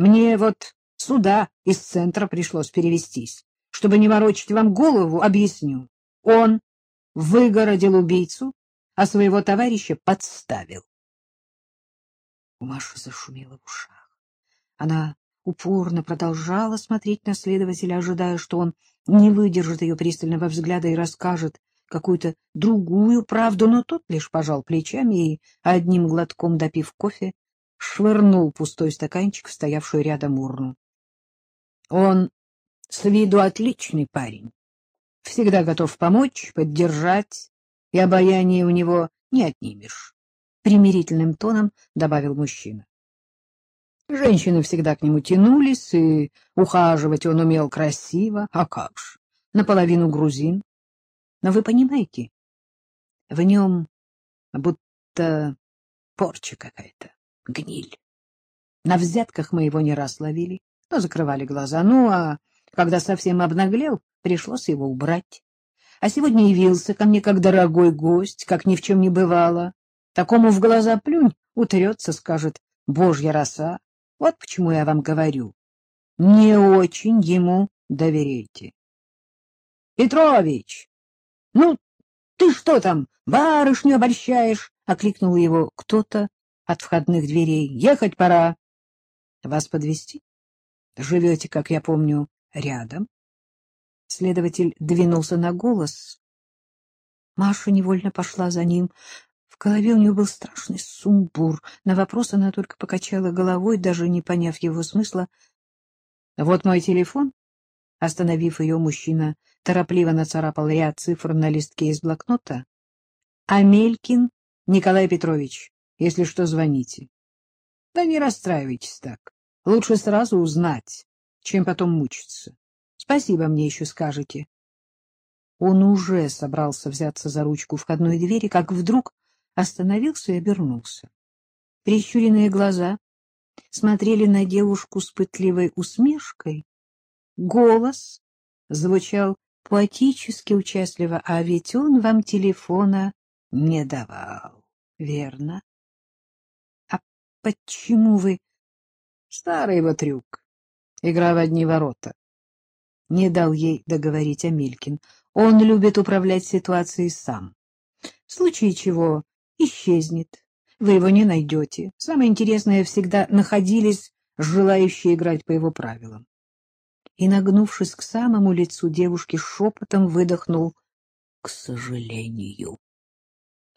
Мне вот сюда из центра пришлось перевестись. Чтобы не ворочать вам голову, объясню. Он выгородил убийцу, а своего товарища подставил. У Маши зашумело в ушах. Она упорно продолжала смотреть на следователя, ожидая, что он не выдержит ее пристального взгляда и расскажет какую-то другую правду, но тот лишь пожал плечами и, одним глотком допив кофе, швырнул пустой стаканчик в стоявшую рядом урну. Он с виду отличный парень, всегда готов помочь, поддержать, и обаяние у него не отнимешь, — примирительным тоном добавил мужчина. Женщины всегда к нему тянулись, и ухаживать он умел красиво, а как ж, наполовину грузин. Но вы понимаете, в нем будто порча какая-то, гниль. На взятках мы его не раз ловили, но закрывали глаза. Ну, а когда совсем обнаглел, пришлось его убрать. А сегодня явился ко мне как дорогой гость, как ни в чем не бывало. Такому в глаза плюнь, утрется, скажет, божья роса. Вот почему я вам говорю. Не очень ему доверяйте. — Петрович! Ну, ты что там, барышню обольщаешь? — окликнул его кто-то от входных дверей. — Ехать пора. — Вас подвести? Живете, как я помню, рядом? Следователь двинулся на голос. Маша невольно пошла за ним. В голове у нее был страшный сумбур. На вопрос она только покачала головой, даже не поняв его смысла. — Вот мой телефон. Остановив ее, мужчина торопливо нацарапал ряд цифр на листке из блокнота. — Амелькин Николай Петрович, если что, звоните. — Да не расстраивайтесь так. Лучше сразу узнать, чем потом мучиться. Спасибо мне еще скажете. Он уже собрался взяться за ручку входной двери, как вдруг остановился и обернулся. Прищуренные глаза смотрели на девушку с пытливой усмешкой. Голос звучал поэтически участливо, а ведь он вам телефона не давал, верно? — почему вы Старый его трюк. Игра в одни ворота. Не дал ей договорить Амелькин. Он любит управлять ситуацией сам. В случае чего исчезнет. Вы его не найдете. Самое интересное, всегда находились желающие играть по его правилам. И, нагнувшись к самому лицу девушки, шепотом выдохнул «к сожалению».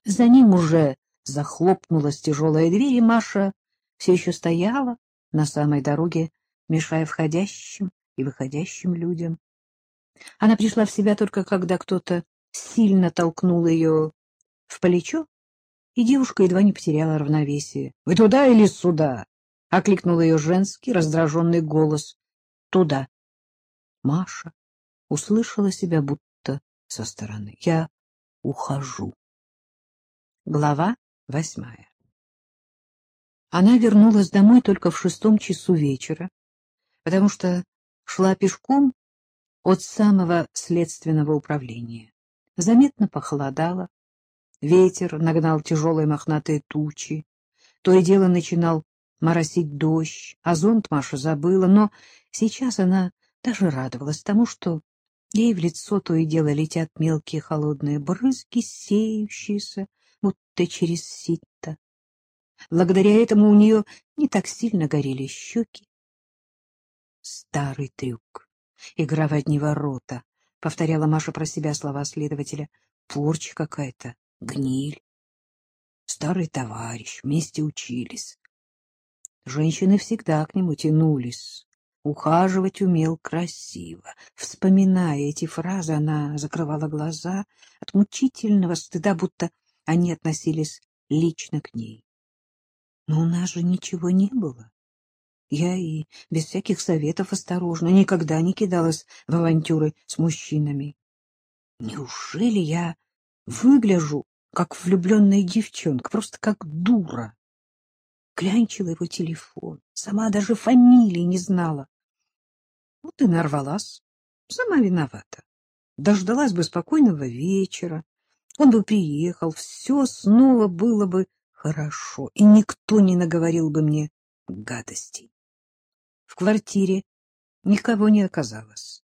За ним уже захлопнулась тяжелая дверь, и Маша все еще стояла, на самой дороге, мешая входящим и выходящим людям. Она пришла в себя только когда кто-то сильно толкнул ее в плечо, и девушка едва не потеряла равновесие. — Вы туда или сюда? — окликнул ее женский раздраженный голос. — Туда. Маша услышала себя будто со стороны. — Я ухожу. Глава восьмая она вернулась домой только в шестом часу вечера, потому что шла пешком от самого следственного управления. Заметно похолодало, ветер нагнал тяжелые мохнатые тучи, то и дело начинал моросить дождь, а зонт Маша забыла, но сейчас она даже радовалась тому, что ей в лицо то и дело летят мелкие холодные брызги, сеющиеся, будто через сито. Благодаря этому у нее не так сильно горели щеки. Старый трюк. Игра в одни ворота. Повторяла Маша про себя слова следователя. Порча какая-то, гниль. Старый товарищ, вместе учились. Женщины всегда к нему тянулись. Ухаживать умел красиво. Вспоминая эти фразы, она закрывала глаза от мучительного стыда, будто они относились лично к ней. Но у нас же ничего не было. Я и без всяких советов осторожно никогда не кидалась в авантюры с мужчинами. Неужели я выгляжу как влюбленная девчонка, просто как дура? Клянчила его телефон, сама даже фамилии не знала. Вот и нарвалась, сама виновата. Дождалась бы спокойного вечера, он бы приехал, все снова было бы хорошо, и никто не наговорил бы мне гадостей. В квартире никого не оказалось.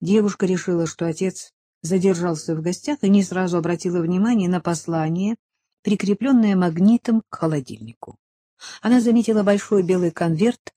Девушка решила, что отец задержался в гостях и не сразу обратила внимание на послание, прикрепленное магнитом к холодильнику. Она заметила большой белый конверт